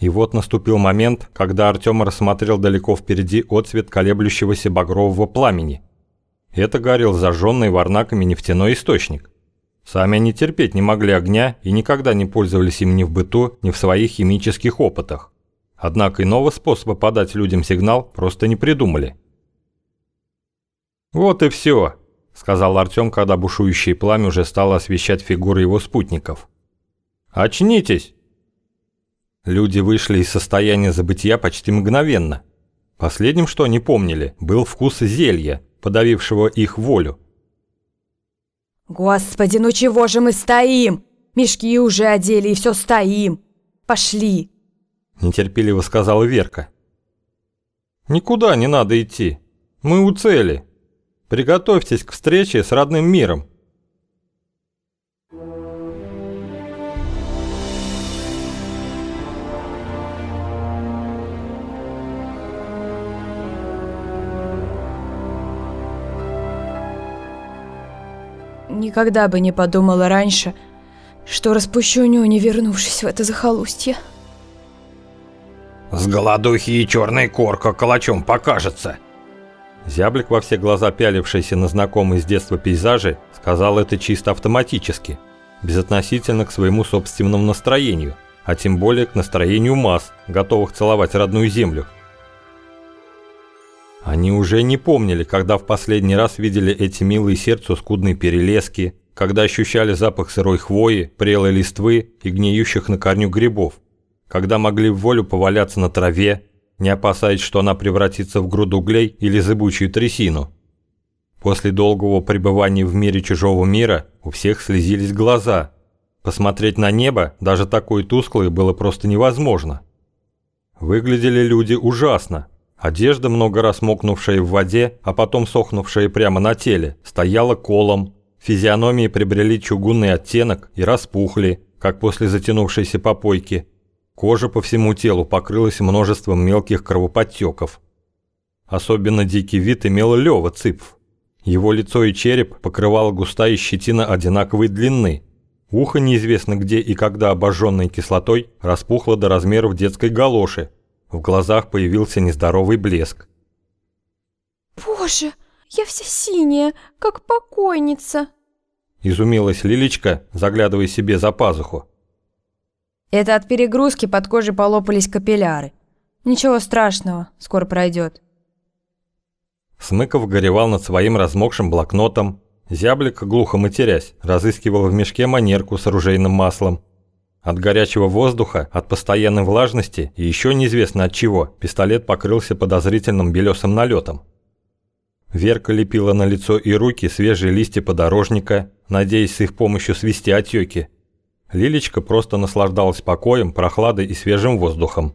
И вот наступил момент, когда Артем рассмотрел далеко впереди отцвет колеблющегося багрового пламени. Это горел зажженный варнаками нефтяной источник. Сами они терпеть не могли огня и никогда не пользовались им ни в быту, ни в своих химических опытах. Однако иного способа подать людям сигнал просто не придумали. «Вот и все», – сказал Артем, когда бушующее пламя уже стало освещать фигуры его спутников. «Очнитесь!» Люди вышли из состояния забытия почти мгновенно. Последним, что они помнили, был вкус зелья, подавившего их волю. «Господи, ну чего же мы стоим? Мешки уже одели и все стоим. Пошли!» Нетерпеливо сказала Верка. «Никуда не надо идти. Мы у цели. Приготовьтесь к встрече с родным миром. Никогда бы не подумала раньше, что распущу нюни, вернувшись в это захолустье. С голодухи и черной корка калачом покажется. Зяблик во все глаза пялившийся на знакомые с детства пейзажи, сказал это чисто автоматически, безотносительно к своему собственному настроению, а тем более к настроению масс, готовых целовать родную землю. Они уже не помнили, когда в последний раз видели эти милые сердцу скудные перелески, когда ощущали запах сырой хвои, прелой листвы и гниющих на корню грибов, когда могли в волю поваляться на траве, не опасаясь, что она превратится в груду углей или зыбучую трясину. После долгого пребывания в мире чужого мира у всех слезились глаза. Посмотреть на небо, даже такое тусклое, было просто невозможно. Выглядели люди ужасно, Одежда, много раз мокнувшая в воде, а потом сохнувшая прямо на теле, стояла колом. Физиономии приобрели чугунный оттенок и распухли, как после затянувшейся попойки. Кожа по всему телу покрылась множеством мелких кровоподтеков. Особенно дикий вид имел Лёва Цыпв. Его лицо и череп покрывала густая щетина одинаковой длины. Ухо неизвестно где и когда обожженной кислотой распухло до размеров детской галоши, в глазах появился нездоровый блеск. «Боже, я вся синяя, как покойница!» Изумилась Лилечка, заглядывая себе за пазуху. «Это от перегрузки под кожей полопались капилляры. Ничего страшного, скоро пройдет». Смыков горевал над своим размокшим блокнотом. Зяблик, глухо матерясь, разыскивал в мешке манерку с оружейным маслом. От горячего воздуха, от постоянной влажности и еще неизвестно от чего пистолет покрылся подозрительным белесым налетом. Верка лепила на лицо и руки свежие листья подорожника, надеясь с их помощью свести отеки. Лилечка просто наслаждалась покоем, прохладой и свежим воздухом.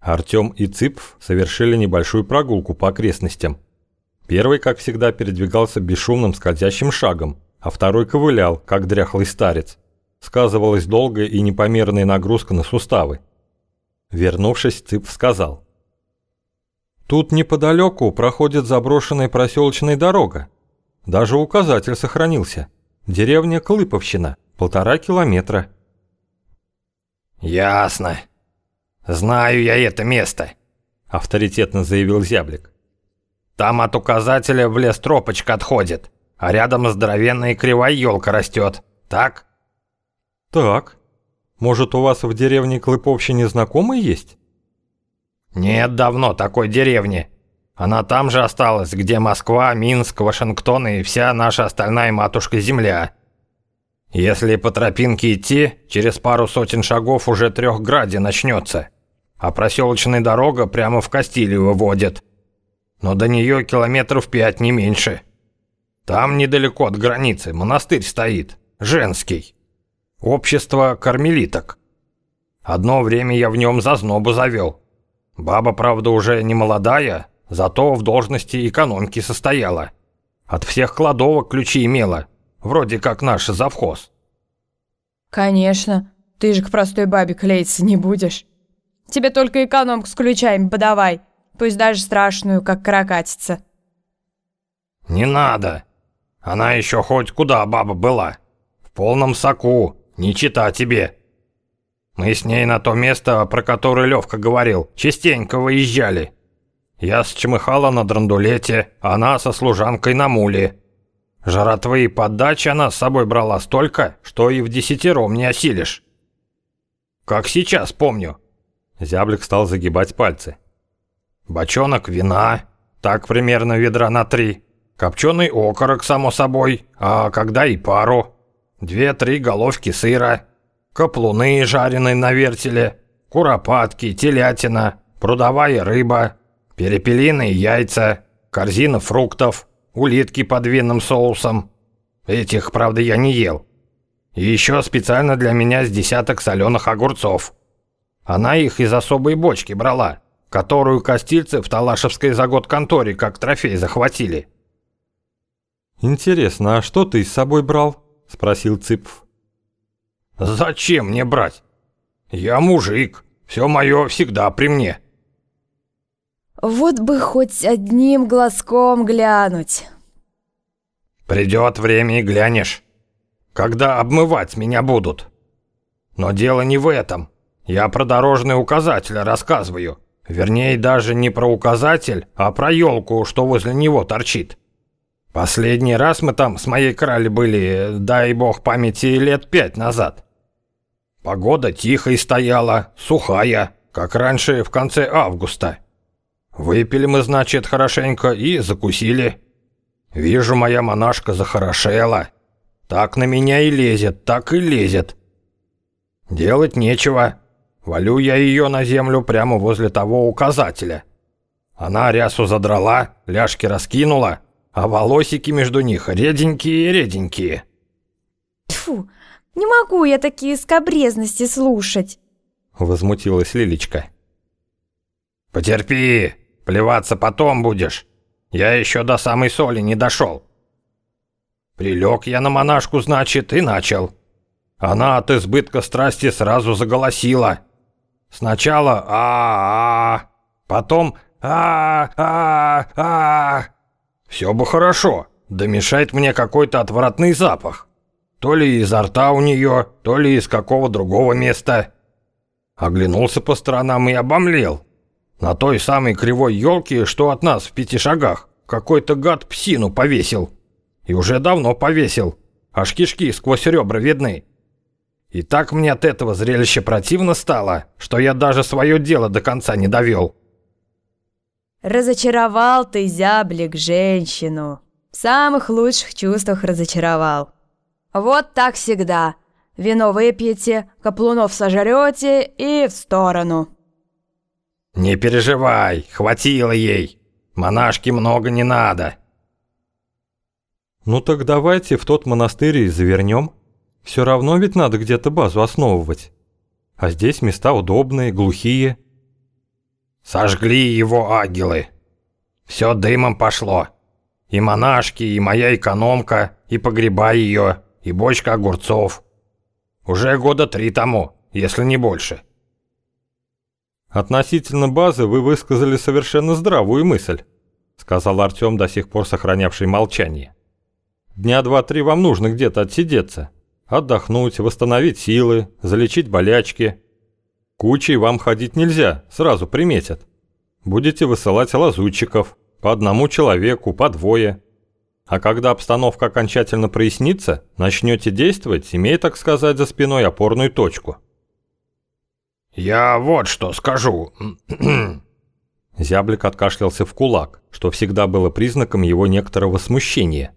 Артем и Цыпф совершили небольшую прогулку по окрестностям. Первый, как всегда, передвигался бесшумным скользящим шагом, а второй ковылял, как дряхлый старец сказывалась долгая и непомерная нагрузка на суставы. Вернувшись, Цып сказал. «Тут неподалеку проходит заброшенная проселочная дорога. Даже указатель сохранился. Деревня Клыповщина, полтора километра». «Ясно. Знаю я это место», — авторитетно заявил Зяблик. «Там от указателя в лес тропочка отходит, а рядом здоровенная кривая елка растет. Так?» «Так. Может, у вас в деревне Клыповщине знакомый есть?» «Нет давно такой деревни. Она там же осталась, где Москва, Минск, Вашингтон и вся наша остальная матушка-земля. Если по тропинке идти, через пару сотен шагов уже Трехграде начнется, а проселочная дорога прямо в Кастилию выводит. Но до нее километров пять, не меньше. Там недалеко от границы монастырь стоит, женский». Общество кармелиток. Одно время я в нем зазнобу завел. Баба, правда, уже не молодая, зато в должности экономки состояла. От всех кладовок ключи имела, вроде как наш завхоз. Конечно, ты же к простой бабе клеиться не будешь. Тебе только экономку с ключами подавай, пусть даже страшную, как каракатица. Не надо. Она еще хоть куда баба была. В полном соку, не чита тебе. Мы с ней на то место, про которое Левка говорил, частенько выезжали. Я с чмыхала на драндулете, она со служанкой на муле. Жратвы и подачи она с собой брала столько, что и в десятером не осилишь. Как сейчас помню. Зяблик стал загибать пальцы. Бочонок вина, так примерно ведра на три. Копченый окорок, само собой, а когда и пару. Две-три головки сыра. Каплуны, жареные на вертеле. Куропатки, телятина, прудовая рыба. Перепелиные яйца. Корзина фруктов улитки под винным соусом. Этих, правда, я не ел. И еще специально для меня с десяток соленых огурцов. Она их из особой бочки брала, которую костильцы в Талашевской загод-конторе как трофей захватили. «Интересно, а что ты с собой брал?» – спросил Цыпов. «Зачем мне брать? Я мужик, все мое всегда при мне». Вот бы хоть одним глазком глянуть. Придет время и глянешь. Когда обмывать меня будут. Но дело не в этом. Я про дорожный указатель рассказываю. Вернее, даже не про указатель, а про елку, что возле него торчит. Последний раз мы там с моей крали были, дай бог памяти, лет пять назад. Погода тихая стояла, сухая, как раньше в конце августа. Выпили мы, значит, хорошенько и закусили. Вижу, моя монашка захорошела. Так на меня и лезет, так и лезет. Делать нечего. Валю я ее на землю прямо возле того указателя. Она рясу задрала, ляжки раскинула, а волосики между них реденькие-реденькие. Тьфу, не могу я такие скобрезности слушать. Возмутилась Лилечка. Потерпи, Плеваться потом будешь. Я еще до самой соли не дошел. Прилег я на монашку, значит, и начал. Она от избытка страсти сразу заголосила. Сначала а-а-а, потом а-а-а. Все бы хорошо, да мешает мне какой-то отвратный запах. То ли изо рта у нее, то ли из какого другого места. Оглянулся по сторонам и обомлел. На той самой кривой елке, что от нас в пяти шагах, какой-то гад псину повесил. И уже давно повесил. Аж кишки сквозь ребра видны. И так мне от этого зрелища противно стало, что я даже свое дело до конца не довел. Разочаровал ты, зяблик, женщину. В самых лучших чувствах разочаровал. Вот так всегда. Вино выпьете, каплунов сожрете и в сторону. «Не переживай, хватило ей. Монашки много не надо». «Ну так давайте в тот монастырь и завернем. Все равно ведь надо где-то базу основывать. А здесь места удобные, глухие». «Сожгли его ангелы. Все дымом пошло. И монашки, и моя экономка, и погреба ее, и бочка огурцов. Уже года три тому, если не больше». «Относительно базы вы высказали совершенно здравую мысль», сказал Артем, до сих пор сохранявший молчание. «Дня два-три вам нужно где-то отсидеться, отдохнуть, восстановить силы, залечить болячки. Кучей вам ходить нельзя, сразу приметят. Будете высылать лазутчиков, по одному человеку, по двое. А когда обстановка окончательно прояснится, начнете действовать, имея, так сказать, за спиной опорную точку». «Я вот что скажу». Зяблик откашлялся в кулак, что всегда было признаком его некоторого смущения.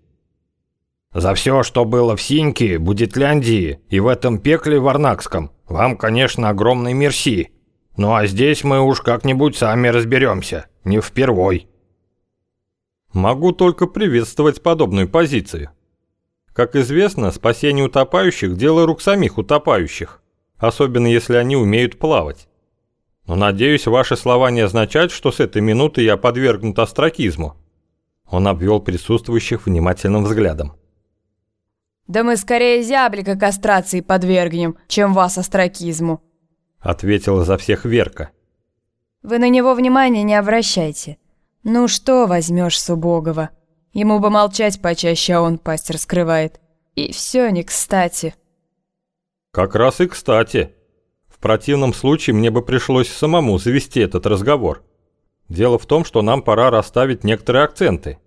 «За все, что было в Синьке, Будетляндии и в этом пекле Варнакском, вам, конечно, огромный мерси. Ну а здесь мы уж как-нибудь сами разберемся, не впервой». «Могу только приветствовать подобную позицию. Как известно, спасение утопающих – дело рук самих утопающих особенно если они умеют плавать. Но надеюсь, ваши слова не означают, что с этой минуты я подвергнут астракизму. Он обвел присутствующих внимательным взглядом. «Да мы скорее зяблика кастрации подвергнем, чем вас астракизму», ответила за всех Верка. «Вы на него внимания не обращайте. Ну что возьмешь с убогого? Ему бы молчать почаще, а он пасть раскрывает. И все не кстати». Как раз и кстати. В противном случае мне бы пришлось самому завести этот разговор. Дело в том, что нам пора расставить некоторые акценты.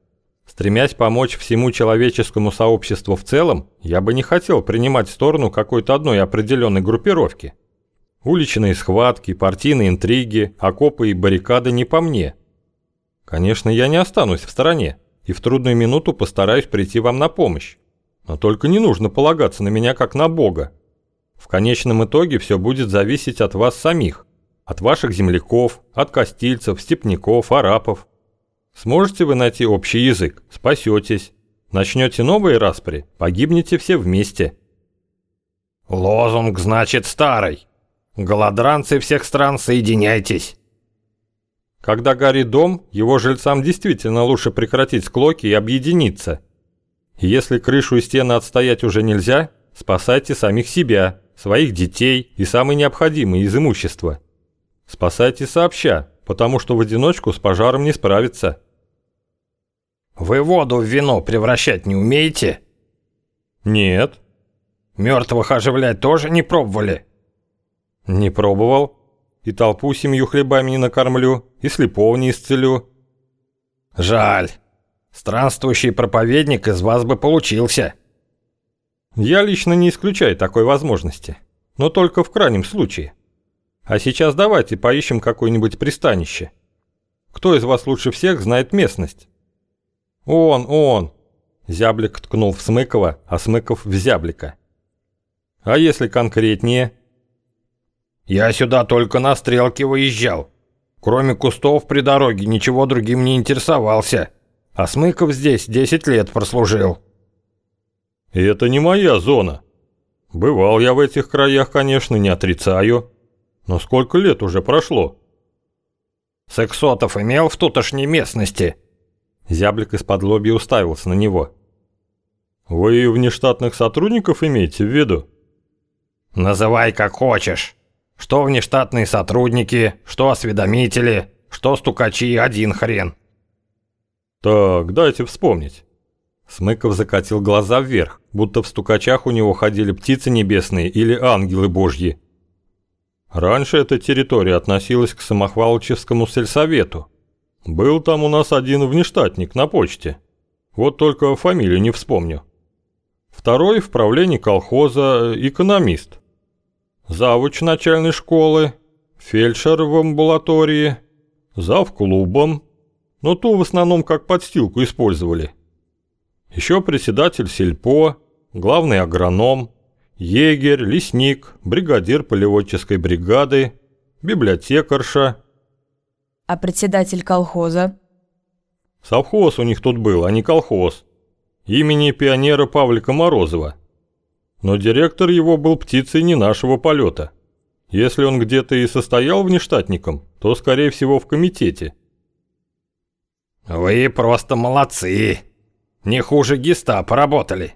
Стремясь помочь всему человеческому сообществу в целом, я бы не хотел принимать сторону какой-то одной определенной группировки. Уличные схватки, партийные интриги, окопы и баррикады не по мне. Конечно, я не останусь в стороне и в трудную минуту постараюсь прийти вам на помощь. Но только не нужно полагаться на меня как на Бога. В конечном итоге все будет зависеть от вас самих, от ваших земляков, от костильцев, степняков, арапов. Сможете вы найти общий язык, спасетесь. Начнете новые распри, погибнете все вместе. Лозунг значит старый. Голодранцы всех стран, соединяйтесь. Когда горит дом, его жильцам действительно лучше прекратить склоки и объединиться. Если крышу и стены отстоять уже нельзя, спасайте самих себя, своих детей и самое необходимое из имущества. Спасайте сообща, потому что в одиночку с пожаром не справиться. Вы воду в вино превращать не умеете? Нет. Мертвых оживлять тоже не пробовали? Не пробовал. И толпу семью хлебами не накормлю, и слепого не исцелю. Жаль. Странствующий проповедник из вас бы получился. Я лично не исключаю такой возможности, но только в крайнем случае. А сейчас давайте поищем какое-нибудь пристанище. Кто из вас лучше всех знает местность? Он, он. Зяблик ткнул в Смыкова, а Смыков в Зяблика. А если конкретнее? Я сюда только на стрелке выезжал. Кроме кустов при дороге ничего другим не интересовался. А Смыков здесь 10 лет прослужил. Это не моя зона. Бывал я в этих краях, конечно, не отрицаю. Но сколько лет уже прошло? Сексотов имел в тутошней местности. Зяблик из-под лобья уставился на него. Вы внештатных сотрудников имеете в виду? Называй как хочешь. Что внештатные сотрудники, что осведомители, что стукачи, один хрен. Так, дайте вспомнить. Смыков закатил глаза вверх, будто в стукачах у него ходили птицы небесные или ангелы божьи. Раньше эта территория относилась к Самохвалычевскому сельсовету. Был там у нас один внештатник на почте. Вот только фамилию не вспомню. Второй в правлении колхоза экономист. Завуч начальной школы, фельдшер в амбулатории, зав клубом. Но ту в основном как подстилку использовали. Еще председатель сельпо, главный агроном, егерь, лесник, бригадир полеводческой бригады, библиотекарша. А председатель колхоза? Совхоз у них тут был, а не колхоз. Имени пионера Павлика Морозова. Но директор его был птицей не нашего полета. Если он где-то и состоял внештатником, то, скорее всего, в комитете. «Вы просто молодцы!» Не хуже гестапо работали.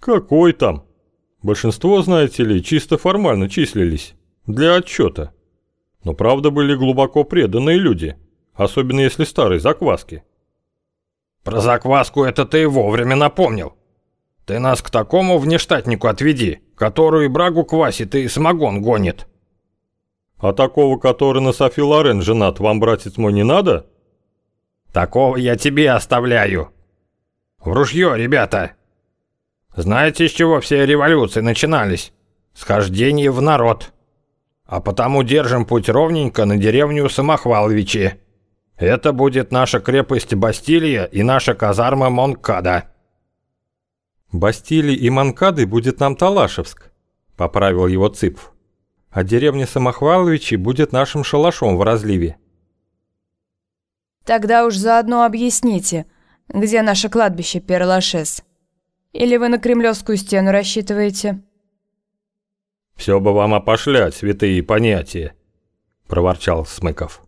Какой там? Большинство, знаете ли, чисто формально числились. Для отчета. Но правда были глубоко преданные люди. Особенно если старые закваски. Про закваску это ты вовремя напомнил. Ты нас к такому внештатнику отведи, который брагу квасит и самогон гонит. А такого, который на Софи Лорен женат, вам, братец мой, не надо? Такого я тебе оставляю. В ружье, ребята! Знаете, с чего все революции начинались? Схождение в народ. А потому держим путь ровненько на деревню Самохваловичи. Это будет наша крепость Бастилия и наша казарма Монкада. Бастилии и Монкады будет нам Талашевск, поправил его Цыпв. А деревня Самохваловичи будет нашим шалашом в разливе. Тогда уж заодно объясните, где наше кладбище Перлашес? Или вы на Кремлевскую стену рассчитываете?» «Все бы вам опошлять, святые понятия», – проворчал Смыков.